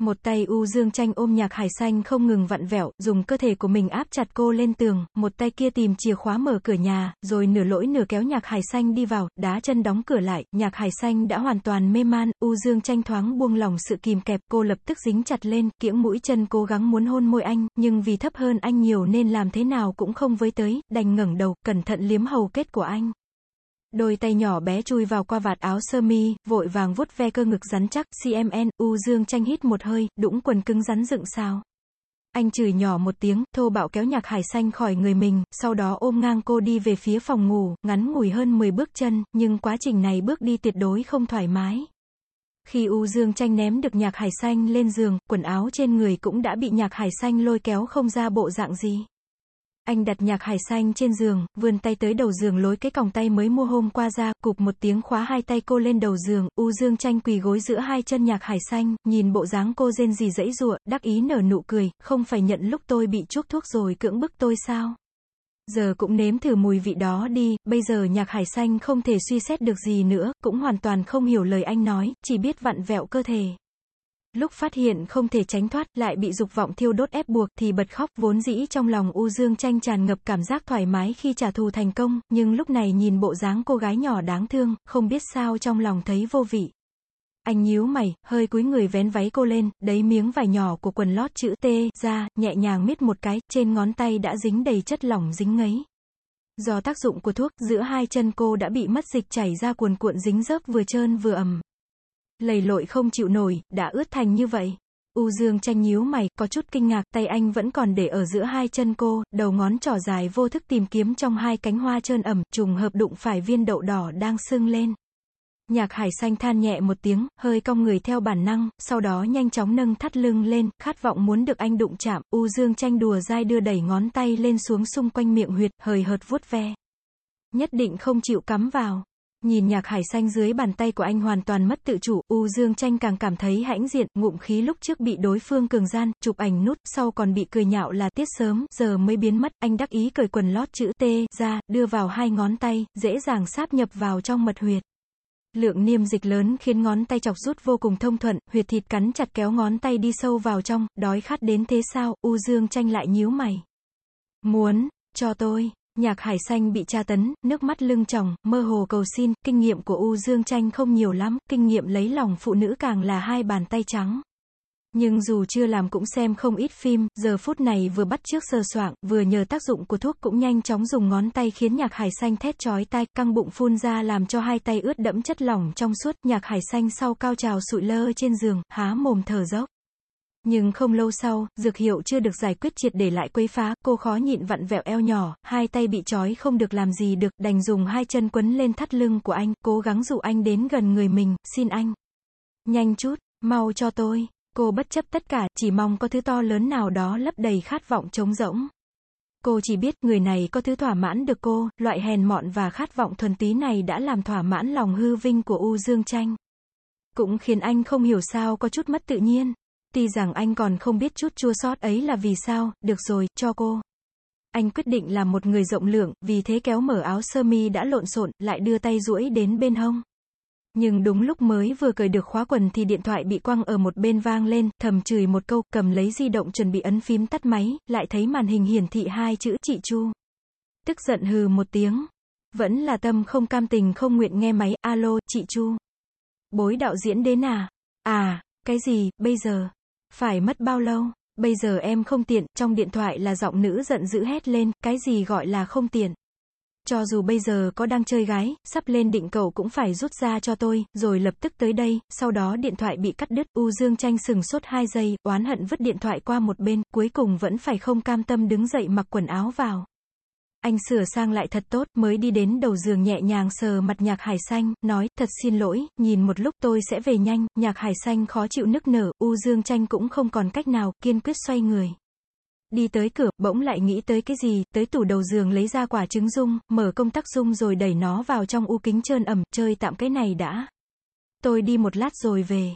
Một tay U Dương Tranh ôm nhạc hải xanh không ngừng vặn vẹo, dùng cơ thể của mình áp chặt cô lên tường, một tay kia tìm chìa khóa mở cửa nhà, rồi nửa lỗi nửa kéo nhạc hải xanh đi vào, đá chân đóng cửa lại, nhạc hải xanh đã hoàn toàn mê man, U Dương Tranh thoáng buông lòng sự kìm kẹp, cô lập tức dính chặt lên, kiễng mũi chân cố gắng muốn hôn môi anh, nhưng vì thấp hơn anh nhiều nên làm thế nào cũng không với tới, đành ngẩng đầu, cẩn thận liếm hầu kết của anh. Đôi tay nhỏ bé chui vào qua vạt áo sơ mi, vội vàng vuốt ve cơ ngực rắn chắc, CMN, U Dương tranh hít một hơi, đũng quần cứng rắn dựng sao. Anh chửi nhỏ một tiếng, thô bạo kéo nhạc hải xanh khỏi người mình, sau đó ôm ngang cô đi về phía phòng ngủ, ngắn ngủi hơn 10 bước chân, nhưng quá trình này bước đi tuyệt đối không thoải mái. Khi U Dương tranh ném được nhạc hải xanh lên giường, quần áo trên người cũng đã bị nhạc hải xanh lôi kéo không ra bộ dạng gì. Anh đặt nhạc hải xanh trên giường, vươn tay tới đầu giường lối cái còng tay mới mua hôm qua ra, cụp một tiếng khóa hai tay cô lên đầu giường, U Dương tranh quỳ gối giữa hai chân nhạc hải xanh, nhìn bộ dáng cô rên gì dãy rụa, đắc ý nở nụ cười, không phải nhận lúc tôi bị chuốc thuốc rồi cưỡng bức tôi sao? Giờ cũng nếm thử mùi vị đó đi, bây giờ nhạc hải xanh không thể suy xét được gì nữa, cũng hoàn toàn không hiểu lời anh nói, chỉ biết vặn vẹo cơ thể. Lúc phát hiện không thể tránh thoát, lại bị dục vọng thiêu đốt ép buộc thì bật khóc, vốn dĩ trong lòng U Dương tranh tràn ngập cảm giác thoải mái khi trả thù thành công, nhưng lúc này nhìn bộ dáng cô gái nhỏ đáng thương, không biết sao trong lòng thấy vô vị. Anh nhíu mày, hơi cúi người vén váy cô lên, đấy miếng vải nhỏ của quần lót chữ T ra, nhẹ nhàng miết một cái, trên ngón tay đã dính đầy chất lỏng dính ngấy. Do tác dụng của thuốc, giữa hai chân cô đã bị mất dịch chảy ra cuồn cuộn dính dớp vừa trơn vừa ẩm. Lầy lội không chịu nổi, đã ướt thành như vậy. U Dương tranh nhíu mày, có chút kinh ngạc, tay anh vẫn còn để ở giữa hai chân cô, đầu ngón trỏ dài vô thức tìm kiếm trong hai cánh hoa trơn ẩm, trùng hợp đụng phải viên đậu đỏ đang sưng lên. Nhạc hải xanh than nhẹ một tiếng, hơi cong người theo bản năng, sau đó nhanh chóng nâng thắt lưng lên, khát vọng muốn được anh đụng chạm, U Dương tranh đùa dai đưa đẩy ngón tay lên xuống xung quanh miệng huyệt, hời hợt vuốt ve. Nhất định không chịu cắm vào. Nhìn nhạc hải xanh dưới bàn tay của anh hoàn toàn mất tự chủ, U Dương tranh càng cảm thấy hãnh diện, ngụm khí lúc trước bị đối phương cường gian, chụp ảnh nút, sau còn bị cười nhạo là tiết sớm, giờ mới biến mất, anh đắc ý cởi quần lót chữ T ra, đưa vào hai ngón tay, dễ dàng sáp nhập vào trong mật huyệt. Lượng niêm dịch lớn khiến ngón tay chọc rút vô cùng thông thuận, huyệt thịt cắn chặt kéo ngón tay đi sâu vào trong, đói khát đến thế sao, U Dương tranh lại nhíu mày. Muốn, cho tôi, Nhạc hải xanh bị tra tấn, nước mắt lưng tròng, mơ hồ cầu xin, kinh nghiệm của U Dương tranh không nhiều lắm, kinh nghiệm lấy lòng phụ nữ càng là hai bàn tay trắng. Nhưng dù chưa làm cũng xem không ít phim, giờ phút này vừa bắt trước sờ soạng, vừa nhờ tác dụng của thuốc cũng nhanh chóng dùng ngón tay khiến nhạc hải xanh thét chói tai, căng bụng phun ra làm cho hai tay ướt đẫm chất lỏng trong suốt, nhạc hải xanh sau cao trào sụi lơ trên giường, há mồm thở dốc. Nhưng không lâu sau, dược hiệu chưa được giải quyết triệt để lại quấy phá, cô khó nhịn vặn vẹo eo nhỏ, hai tay bị trói không được làm gì được, đành dùng hai chân quấn lên thắt lưng của anh, cố gắng dụ anh đến gần người mình, xin anh. Nhanh chút, mau cho tôi. Cô bất chấp tất cả, chỉ mong có thứ to lớn nào đó lấp đầy khát vọng trống rỗng. Cô chỉ biết người này có thứ thỏa mãn được cô, loại hèn mọn và khát vọng thuần túy này đã làm thỏa mãn lòng hư vinh của U Dương Tranh. Cũng khiến anh không hiểu sao có chút mất tự nhiên. Tuy rằng anh còn không biết chút chua sót ấy là vì sao, được rồi, cho cô. Anh quyết định là một người rộng lượng, vì thế kéo mở áo sơ mi đã lộn xộn, lại đưa tay duỗi đến bên hông. Nhưng đúng lúc mới vừa cởi được khóa quần thì điện thoại bị quăng ở một bên vang lên, thầm chửi một câu, cầm lấy di động chuẩn bị ấn phím tắt máy, lại thấy màn hình hiển thị hai chữ chị Chu. Tức giận hừ một tiếng. Vẫn là tâm không cam tình không nguyện nghe máy, alo, chị Chu. Bối đạo diễn đến à? À, cái gì, bây giờ? Phải mất bao lâu? Bây giờ em không tiện, trong điện thoại là giọng nữ giận dữ hét lên, cái gì gọi là không tiện? Cho dù bây giờ có đang chơi gái, sắp lên định cậu cũng phải rút ra cho tôi, rồi lập tức tới đây, sau đó điện thoại bị cắt đứt, U Dương tranh sừng sốt 2 giây, oán hận vứt điện thoại qua một bên, cuối cùng vẫn phải không cam tâm đứng dậy mặc quần áo vào. Anh sửa sang lại thật tốt, mới đi đến đầu giường nhẹ nhàng sờ mặt nhạc hải xanh, nói, thật xin lỗi, nhìn một lúc tôi sẽ về nhanh, nhạc hải xanh khó chịu nức nở, U Dương tranh cũng không còn cách nào, kiên quyết xoay người. Đi tới cửa, bỗng lại nghĩ tới cái gì, tới tủ đầu giường lấy ra quả trứng dung, mở công tắc dung rồi đẩy nó vào trong u kính trơn ẩm, chơi tạm cái này đã. Tôi đi một lát rồi về.